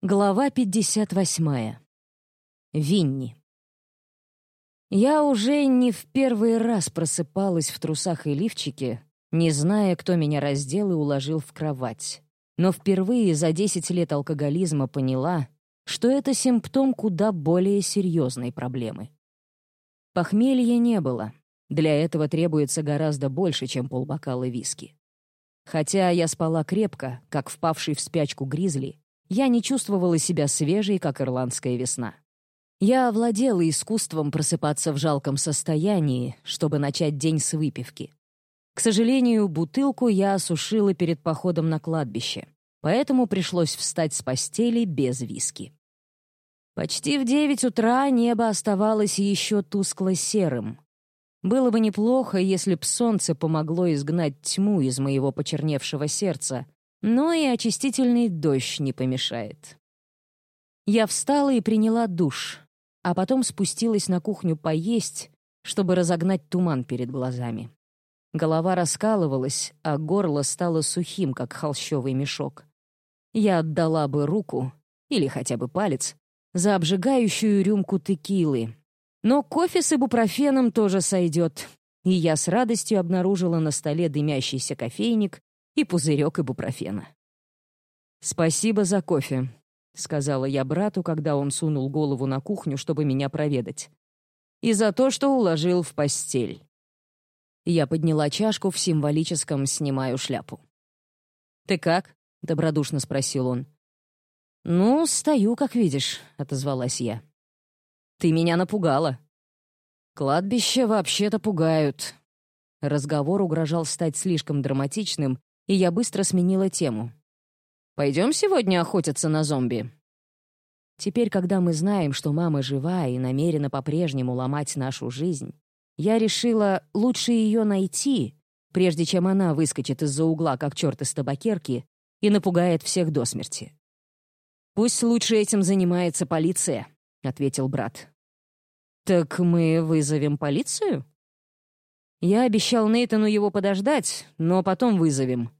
Глава 58. Винни. Я уже не в первый раз просыпалась в трусах и лифчике, не зная, кто меня раздел и уложил в кровать. Но впервые за 10 лет алкоголизма поняла, что это симптом куда более серьезной проблемы. Похмелья не было. Для этого требуется гораздо больше, чем полбокала виски. Хотя я спала крепко, как впавший в спячку гризли, я не чувствовала себя свежей, как ирландская весна. Я овладела искусством просыпаться в жалком состоянии, чтобы начать день с выпивки. К сожалению, бутылку я осушила перед походом на кладбище, поэтому пришлось встать с постели без виски. Почти в девять утра небо оставалось еще тускло-серым. Было бы неплохо, если б солнце помогло изгнать тьму из моего почерневшего сердца, но и очистительный дождь не помешает. Я встала и приняла душ, а потом спустилась на кухню поесть, чтобы разогнать туман перед глазами. Голова раскалывалась, а горло стало сухим, как холщовый мешок. Я отдала бы руку, или хотя бы палец, за обжигающую рюмку текилы. Но кофе с ибупрофеном тоже сойдет, и я с радостью обнаружила на столе дымящийся кофейник и пузырек ибупрофена. «Спасибо за кофе», — сказала я брату, когда он сунул голову на кухню, чтобы меня проведать. «И за то, что уложил в постель». Я подняла чашку в символическом «снимаю шляпу». «Ты как?» — добродушно спросил он. «Ну, стою, как видишь», — отозвалась я. «Ты меня напугала». «Кладбища вообще-то пугают». Разговор угрожал стать слишком драматичным, и я быстро сменила тему. «Пойдем сегодня охотиться на зомби?» Теперь, когда мы знаем, что мама жива и намерена по-прежнему ломать нашу жизнь, я решила лучше ее найти, прежде чем она выскочит из-за угла, как черт из табакерки, и напугает всех до смерти. «Пусть лучше этим занимается полиция», — ответил брат. «Так мы вызовем полицию?» Я обещал Нейтану его подождать, но потом вызовем.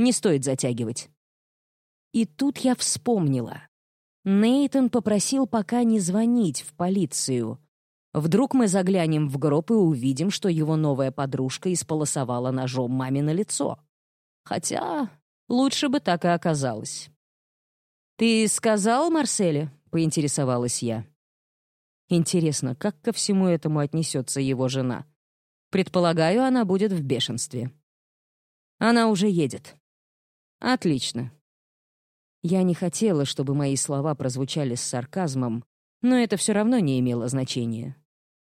Не стоит затягивать. И тут я вспомнила. Нейтан попросил пока не звонить в полицию. Вдруг мы заглянем в гроб и увидим, что его новая подружка исполосовала ножом маме на лицо. Хотя лучше бы так и оказалось. «Ты сказал Марселе?» — поинтересовалась я. Интересно, как ко всему этому отнесется его жена? Предполагаю, она будет в бешенстве. Она уже едет. «Отлично». Я не хотела, чтобы мои слова прозвучали с сарказмом, но это все равно не имело значения.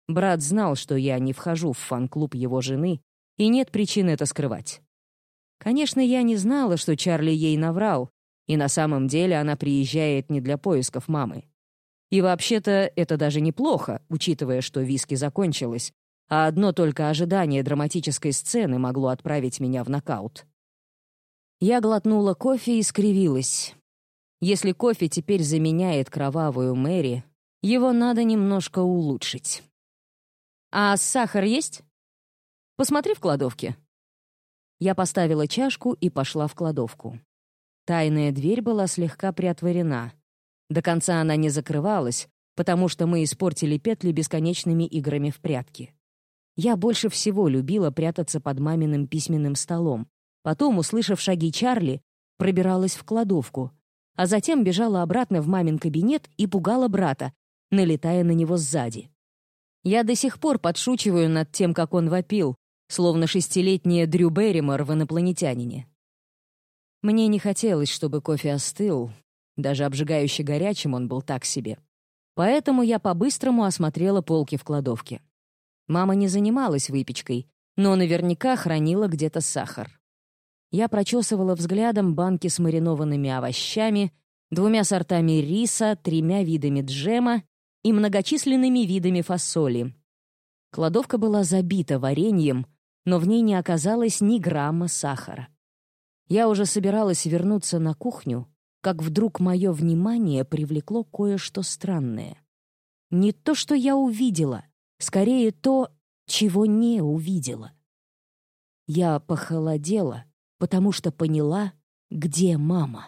Брат знал, что я не вхожу в фан-клуб его жены, и нет причин это скрывать. Конечно, я не знала, что Чарли ей наврал, и на самом деле она приезжает не для поисков мамы. И вообще-то это даже неплохо, учитывая, что виски закончилось, а одно только ожидание драматической сцены могло отправить меня в нокаут. Я глотнула кофе и скривилась. Если кофе теперь заменяет кровавую Мэри, его надо немножко улучшить. «А сахар есть?» «Посмотри в кладовке». Я поставила чашку и пошла в кладовку. Тайная дверь была слегка приотворена. До конца она не закрывалась, потому что мы испортили петли бесконечными играми в прятки. Я больше всего любила прятаться под маминым письменным столом, Потом, услышав шаги Чарли, пробиралась в кладовку, а затем бежала обратно в мамин кабинет и пугала брата, налетая на него сзади. Я до сих пор подшучиваю над тем, как он вопил, словно шестилетняя Дрю Берримор в «Инопланетянине». Мне не хотелось, чтобы кофе остыл, даже обжигающе горячим он был так себе. Поэтому я по-быстрому осмотрела полки в кладовке. Мама не занималась выпечкой, но наверняка хранила где-то сахар я прочесывала взглядом банки с маринованными овощами, двумя сортами риса, тремя видами джема и многочисленными видами фасоли. Кладовка была забита вареньем, но в ней не оказалось ни грамма сахара. Я уже собиралась вернуться на кухню, как вдруг мое внимание привлекло кое-что странное. Не то, что я увидела, скорее то, чего не увидела. Я похолодела, потому что поняла, где мама.